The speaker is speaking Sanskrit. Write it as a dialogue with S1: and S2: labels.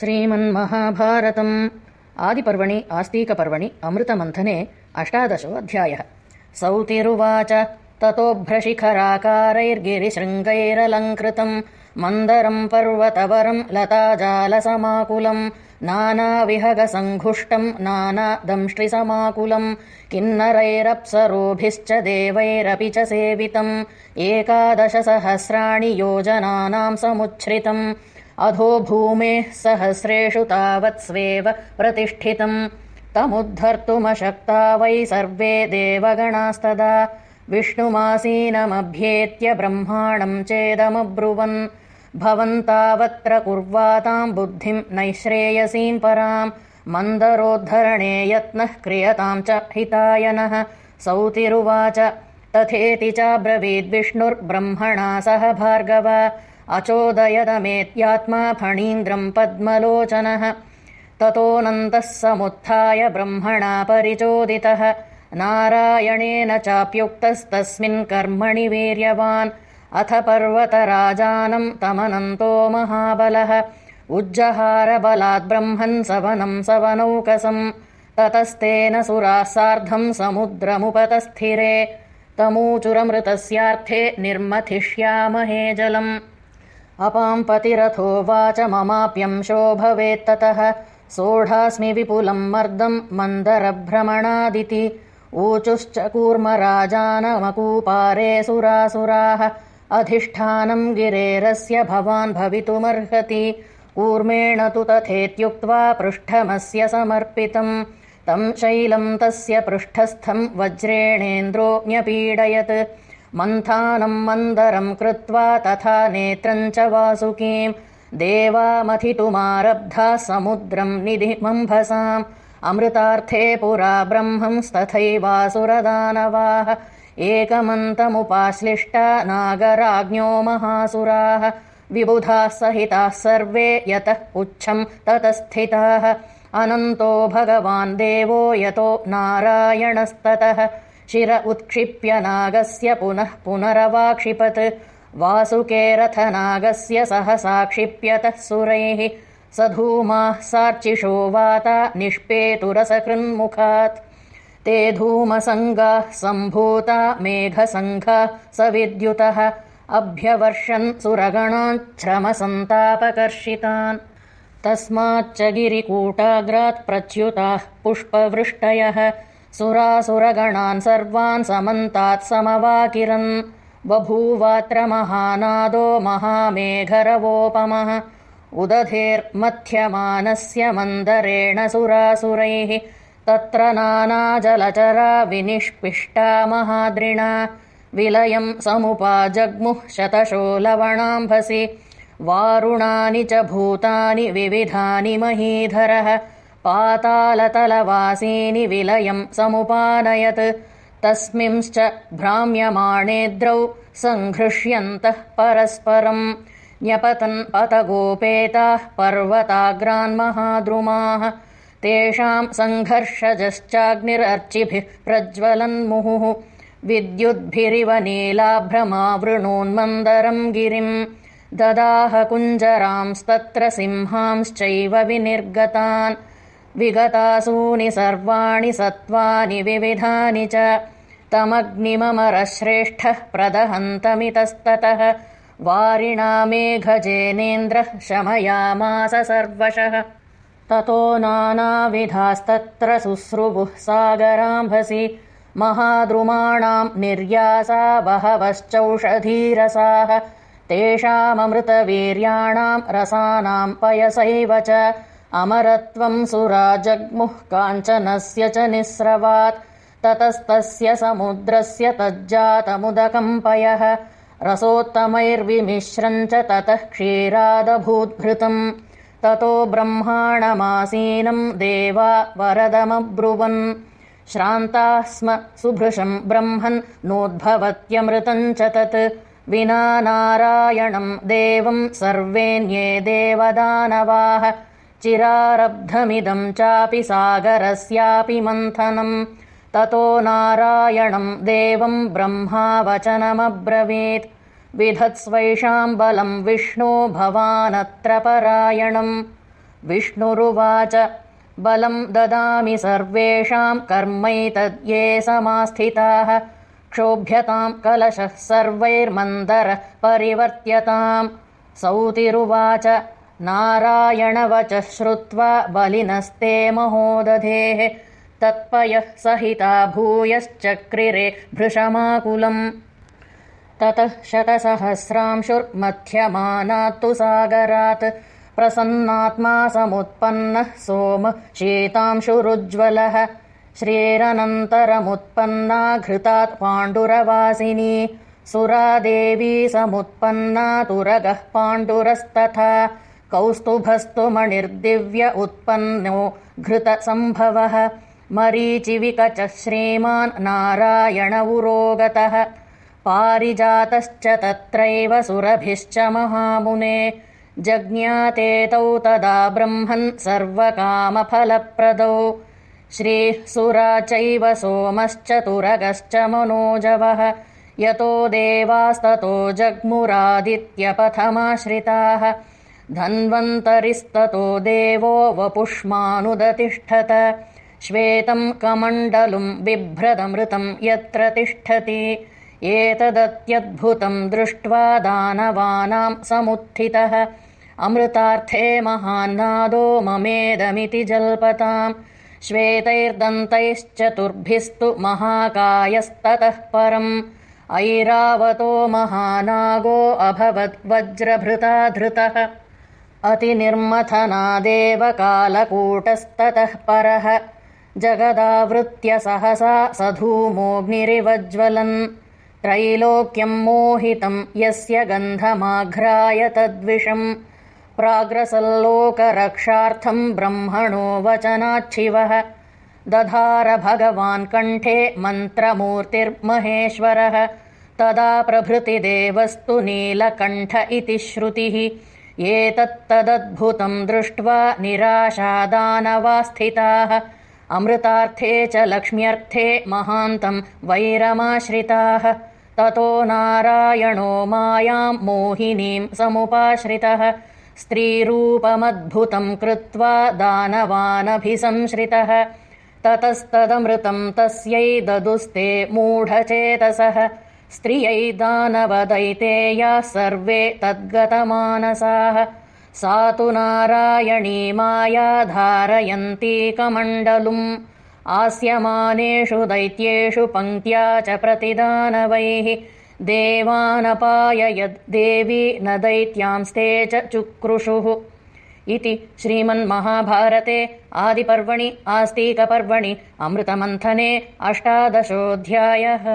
S1: श्रीमन्महाभारतम्। आदिपर्वणि आस्तीकपर्वणि अमृतमन्थने अष्टादशो अध्यायः सौतिरुवाच। ततोभ्रशिखराकारैर्गिरिशृङ्गैरलङ्कृतम्। मन्दरम् पर्वतवरम् लताजालसमाकुलम्। नानाविहगसङ्घुष्टम् नानादंष्ट्रिसमाकुलम्। किन्नरैरप्सरोभिश्च देवैरपि च सेवितम्। एकादशसहस्राणि योजनानाम् समुच्छ्रितम् अधो भूमेः सहस्रेषु तावत्स्वेव प्रतिष्ठितम्। तमुद्धर्तुमशक्ता वै सर्वे देवगणास्तदा। विष्णुमासीनमभ्येत्य ब्रह्माणम् चेदमब्रुवन्। भवन्तावत्र कुर्वाताम् बुद्धिम् नैश्रेयसीम् पराम्। मन्दरोद्धरणे यत्नः क्रियताम् च हितायनः। सौतिरुवाच तथेति चाब्रवीद्विष्णुर्ब्रह्मणा सह भार्गव अचोदयदमेत्यात्मा फणीन्द्रम् पद्मलोचनः। ततोऽनन्तः समुत्थाय ब्रह्मणा परिचोदितः। नारायणेन चाप्युक्तस्तस्मिन् कर्मणि वीर्यवान्। अथ पर्वतराजानम् तमनन्तो महाबलः। उज्जहारबलाद्ब्रह्मन् सवनम् सवनौकसम् ततस्तेन सुराः सार्धम् समुद्रमुपतस्थिरे। तमूचुरमृतस्यार्थे निर्मथिष्यामहे जलम् अपाम्पतिरथोवाच ममाप्यंशो भवेत्ततः सोढास्मि विपुलम् मर्दम् मन्दरभ्रमणादिति। ऊचुश्च कूर्मराजानमकूपारे सुरासुराः। अधिष्ठानम् गिरेरस्य भवान् भवितुमर्हति। कूर्मेण तु तथेत्युक्त्वा पृष्ठमस्य समर्पितम्। तम् शैलम् तस्य पृष्ठस्थम् वज्रेणेन्द्रो न्यपीडयत् मन्थानम् मन्दरम् कृत्वा तथा नेत्रम् च वासुकीम् देवामथितुमारब्धा समुद्रम् निधिमम्भसाम्। अमृतार्थे पुरा ब्रह्मंस्तथैवासुरदानवाः एकमन्तमुपाश्लिष्टा नागराज्ञो महासुराः। विबुधाः सहिताः सर्वे यतः पुच्छम् ततस्थिताः। अनन्तो भगवान् देवो यतो नारायणस्ततः शिर उत्क्षिप्य नागस्य पुनः पुनरवाक्षिपत्। वासुके रथनागस्य सहसाक्षिप्यतः सुरैः। स धूमाः सार्चिषो वाता निष्पेतुरसकृन्मुखात्। ते धूमसङ्गाः सम्भूता मेघसङ्घा स विद्युतः। अभ्यवर्षन् सुरगणाच्छ्रमसन्तापकर्षितान्। तस्माच्च गिरिकूटाग्रात् प्रच्युताः पुष्पवृष्टयः सुरासुरगणान् सर्वान् समन्तात् समवाकिरन्। बभूवात्र महानादो महामेघरवोपमः। उदधेर्मथ्यमानस्य मन्दरेण सुरासुरैः। तत्र नानाजलचरा विनिष्पिष्टा महाद्रिणा विलयम् समुपाजग्मुः शतशो लवणाम्भसि वारुणानि च भूतानि विविधानि महीधरः पातालतलवासीनि विलयम् समुपानयत्। तस्मिंश्च भ्राम्यमाणेद्रौ सङ्घृष्यन्तः परस्परम्। न्यपतन् पतगोपेताः पर्वताग्रान्महाद्रुमाः। तेषाम् सङ्घर्षजश्चाग्निरर्चिभिः प्रज्वलन्मुहुः विद्युद्भिरिव नीलाभ्रमावृणोन्मन्दरम् गिरिम्। ददाह कुञ्जरांस्तत्र सिंहांश्चैव विनिर्गतान् विगतासूनि सर्वाणि सत्त्वानि विविधानि च। तमग्निममरश्रेष्ठः प्रदहन्तमितस्ततः। वारिणा मेघजेनेन्द्रः शमयामास सर्वशः। ततो नानाविधास्तत्र शुश्रुवुः सागराम्भसि। महाद्रुमाणाम् निर्यासा बहवश्चौषधीरसाः। तेषाममृतवीर्याणाम् रसानाम् पयसैव च अमरत्वम् सुराजग्मुः काञ्चनस्य च निःस्रवात् ततस्तस्य समुद्रस्य तज्जातमुदकम्पयः रसोत्तमैर्विमिश्रम् च ततः क्षीरादभूद्भृतम्। ततो ब्रह्माणमासीनम् देवा वरदमब्रुवन्। श्रान्ताः स्म सुभृशम् ब्रह्मन् नोद्भवत्यमृतम् च तत्। विना नारायणम् देवम् सर्वेऽन्ये देवदानवाः चिरारब्धमिदम् चापि सागरस्यापि मन्थनम्। ततो नारायणम् देवम् ब्रह्मावचनमब्रवीत् विधत्स्वैषाम् बलम् विष्णो भवानत्र परायणम्। विष्णुरुवाच बलम् ददामि सर्वेषाम् कर्मैतद्ये समास्थिताः। क्षोभ्यताम् कलशः सर्वैर्मन्दरः परिवर्त्यताम्। सौतिरुवाच नारायणवचः श्रुत्वा बलिनस्ते महोदधेः तत्पयः सहिता भूयश्चक्रिरे भृशमाकुलम्। ततः शतसहस्रांशुर्मध्यमानात्तु सागरात् प्रसन्नात्मा समुत्पन्नः सोम शीतांशुरुज्ज्वलः श्रीरनन्तरमुत्पन्ना घृतात् पाण्डुरवासिनी सुरादेवी समुत्पन्ना तुरगः पाण्डुरस्तथा कौस्तुभस्तु मणिर्दिव्य उत्पन्नो घृतसम्भवः। मरीचिविकच उरोगतः। पारिजातश्च तत्रैव सुरभिश्च महामुने। जज्ञातेतौ तदा ब्रह्मन् सर्वकामफलप्रदौ। श्रीः सुरा चैव सोमश्चतुरगश्च मनोजवः। यतो देवास्ततो जग्मुरादित्यपथमाश्रिताः धन्वन्तरिस्ततो देवो वपुष्मानुदतिष्ठत। श्वेतम् कमण्डलुम् बिभ्रदमृतम् यत्र तिष्ठति। एतदत्यद्भुतम् दृष्ट्वा दानवानाम् समुत्थितः। अमृतार्थे महान्नादो ममेदमिति जल्पताम्। श्वेतैर्दन्तैश्चतुर्भिस्तु महाकायस्ततः परम्। ऐरावतो महानागो अभवद्वज्रभृता धृतः अतिनिर्मथनादेव कालकूटस्ततः परः। जगदावृत्य सहसा सधूमोऽग्निरिवज्ज्वलन्। त्रैलोक्यम् मोहितम् यस्य गन्धमाघ्राय तद्विषम्। प्राग्रसल्लोकरक्षार्थम् ब्रह्मणो वचनाच्छिवः। दधार भगवान् कण्ठे मन्त्रमूर्तिर्महेश्वरः। तदा प्रभृतिदेवस्तु नीलकण्ठ इति श्रुतिः एतत्तदद्भुतम् दृष्ट्वा निराशादानवास्थिताः। अमृतार्थे च लक्ष्म्यर्थे महान्तम् वैरमाश्रिताः। ततो नारायणो मायाम् मोहिनीम् समुपाश्रितः। स्त्रीरूपमद्भुतम् कृत्वा दानवानभिसंश्रितः। ततस्तदमृतम् तस्यै ददुस्ते मूढचेतसः स्त्रियै दानवदैतेयाः सर्वे तद्गतमानसाः। सा तु नारायणी माया धारयन्ती कमण्डलुम्। आस्यमानेषु दैत्येषु पङ्क्त्या च प्रतिदानवैः। देवानपाययद्देवी न दैत्यांस्ते च चुक्रुषुः। इति श्रीमन्महाभारते आदिपर्वणि आस्तीकपर्वणि अमृतमन्थने अष्टादशोऽध्यायः